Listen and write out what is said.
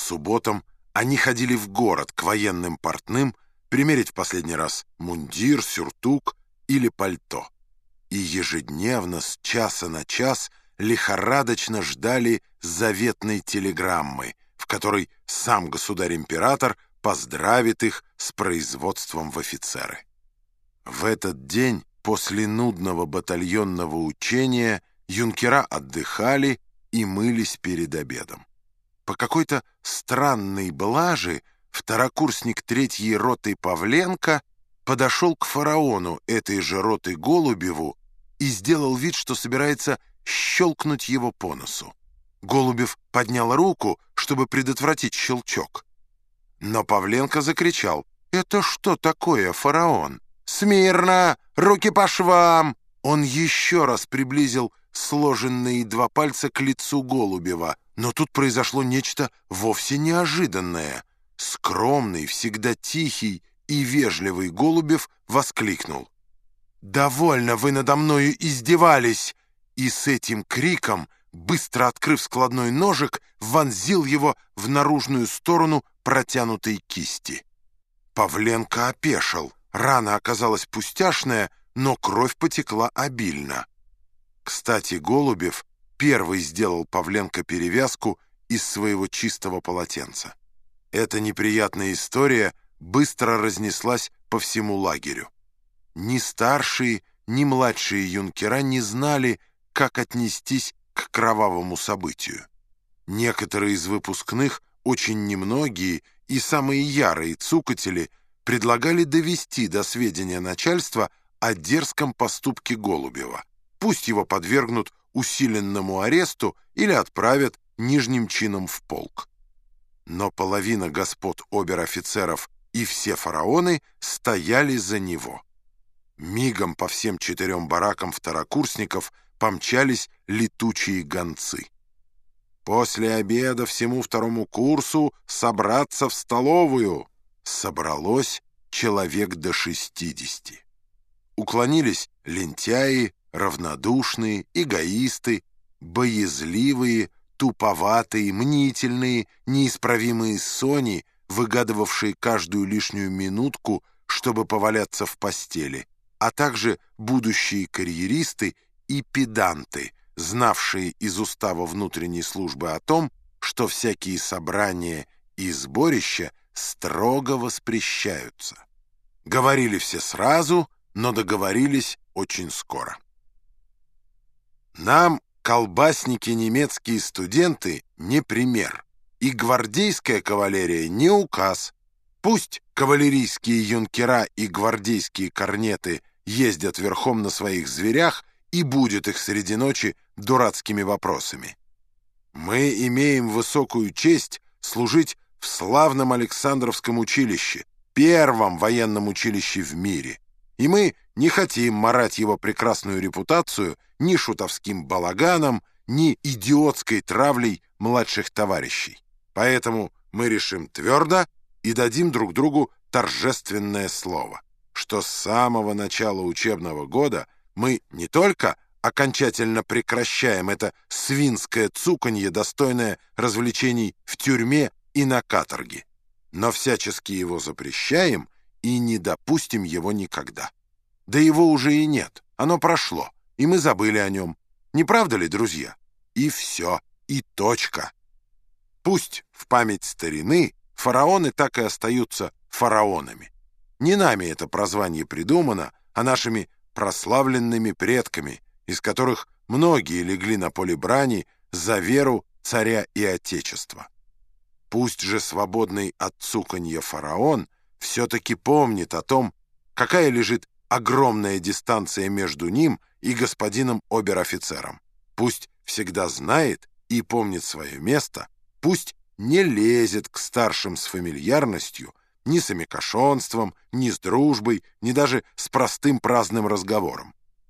субботам они ходили в город к военным портным примерить в последний раз мундир, сюртук или пальто. И ежедневно с часа на час лихорадочно ждали заветной телеграммы, в которой сам государь-император поздравит их с производством в офицеры. В этот день после нудного батальонного учения юнкера отдыхали и мылись перед обедом. По какой-то странной блаже второкурсник третьей роты Павленко подошел к фараону этой же роты Голубеву и сделал вид, что собирается щелкнуть его по носу. Голубев поднял руку, чтобы предотвратить щелчок. Но Павленко закричал «Это что такое, фараон? Смирно! Руки по швам!» Он еще раз приблизил сложенные два пальца к лицу Голубева, но тут произошло нечто вовсе неожиданное. Скромный, всегда тихий и вежливый Голубев воскликнул. «Довольно вы надо мною издевались!» И с этим криком, быстро открыв складной ножик, вонзил его в наружную сторону протянутой кисти. Павленко опешил. Рана оказалась пустяшная, но кровь потекла обильно. Кстати, Голубев первый сделал Павленко перевязку из своего чистого полотенца. Эта неприятная история быстро разнеслась по всему лагерю. Ни старшие, ни младшие юнкера не знали, как отнестись к кровавому событию. Некоторые из выпускных, очень немногие и самые ярые цукатели предлагали довести до сведения начальства о дерзком поступке Голубева. Пусть его подвергнут усиленному аресту или отправят нижним чином в полк. Но половина господ обер-офицеров и все фараоны стояли за него. Мигом по всем четырем баракам второкурсников помчались летучие гонцы. После обеда всему второму курсу собраться в столовую. Собралось человек до шестидесяти. Уклонились лентяи, равнодушные, эгоисты, боязливые, туповатые, мнительные, неисправимые сони, выгадывавшие каждую лишнюю минутку, чтобы поваляться в постели, а также будущие карьеристы и педанты, знавшие из устава внутренней службы о том, что всякие собрания и сборища строго воспрещаются. Говорили все сразу, но договорились очень скоро. Нам, колбасники немецкие студенты, не пример. И гвардейская кавалерия не указ. Пусть кавалерийские юнкера и гвардейские корнеты ездят верхом на своих зверях и будет их среди ночи дурацкими вопросами. Мы имеем высокую честь служить в славном Александровском училище, первом военном училище в мире. И мы не хотим марать его прекрасную репутацию ни шутовским балаганом, ни идиотской травлей младших товарищей. Поэтому мы решим твердо и дадим друг другу торжественное слово, что с самого начала учебного года мы не только окончательно прекращаем это свинское цуканье, достойное развлечений в тюрьме и на каторге, но всячески его запрещаем и не допустим его никогда. Да его уже и нет, оно прошло, и мы забыли о нем. Не правда ли, друзья? И все, и точка. Пусть в память старины фараоны так и остаются фараонами. Не нами это прозвание придумано, а нашими прославленными предками, из которых многие легли на поле брани за веру царя и отечества. Пусть же свободный от цуканья фараон все-таки помнит о том, какая лежит огромная дистанция между ним и господином обер-офицером. Пусть всегда знает и помнит свое место, пусть не лезет к старшим с фамильярностью, ни с амикошонством, ни с дружбой, ни даже с простым праздным разговором.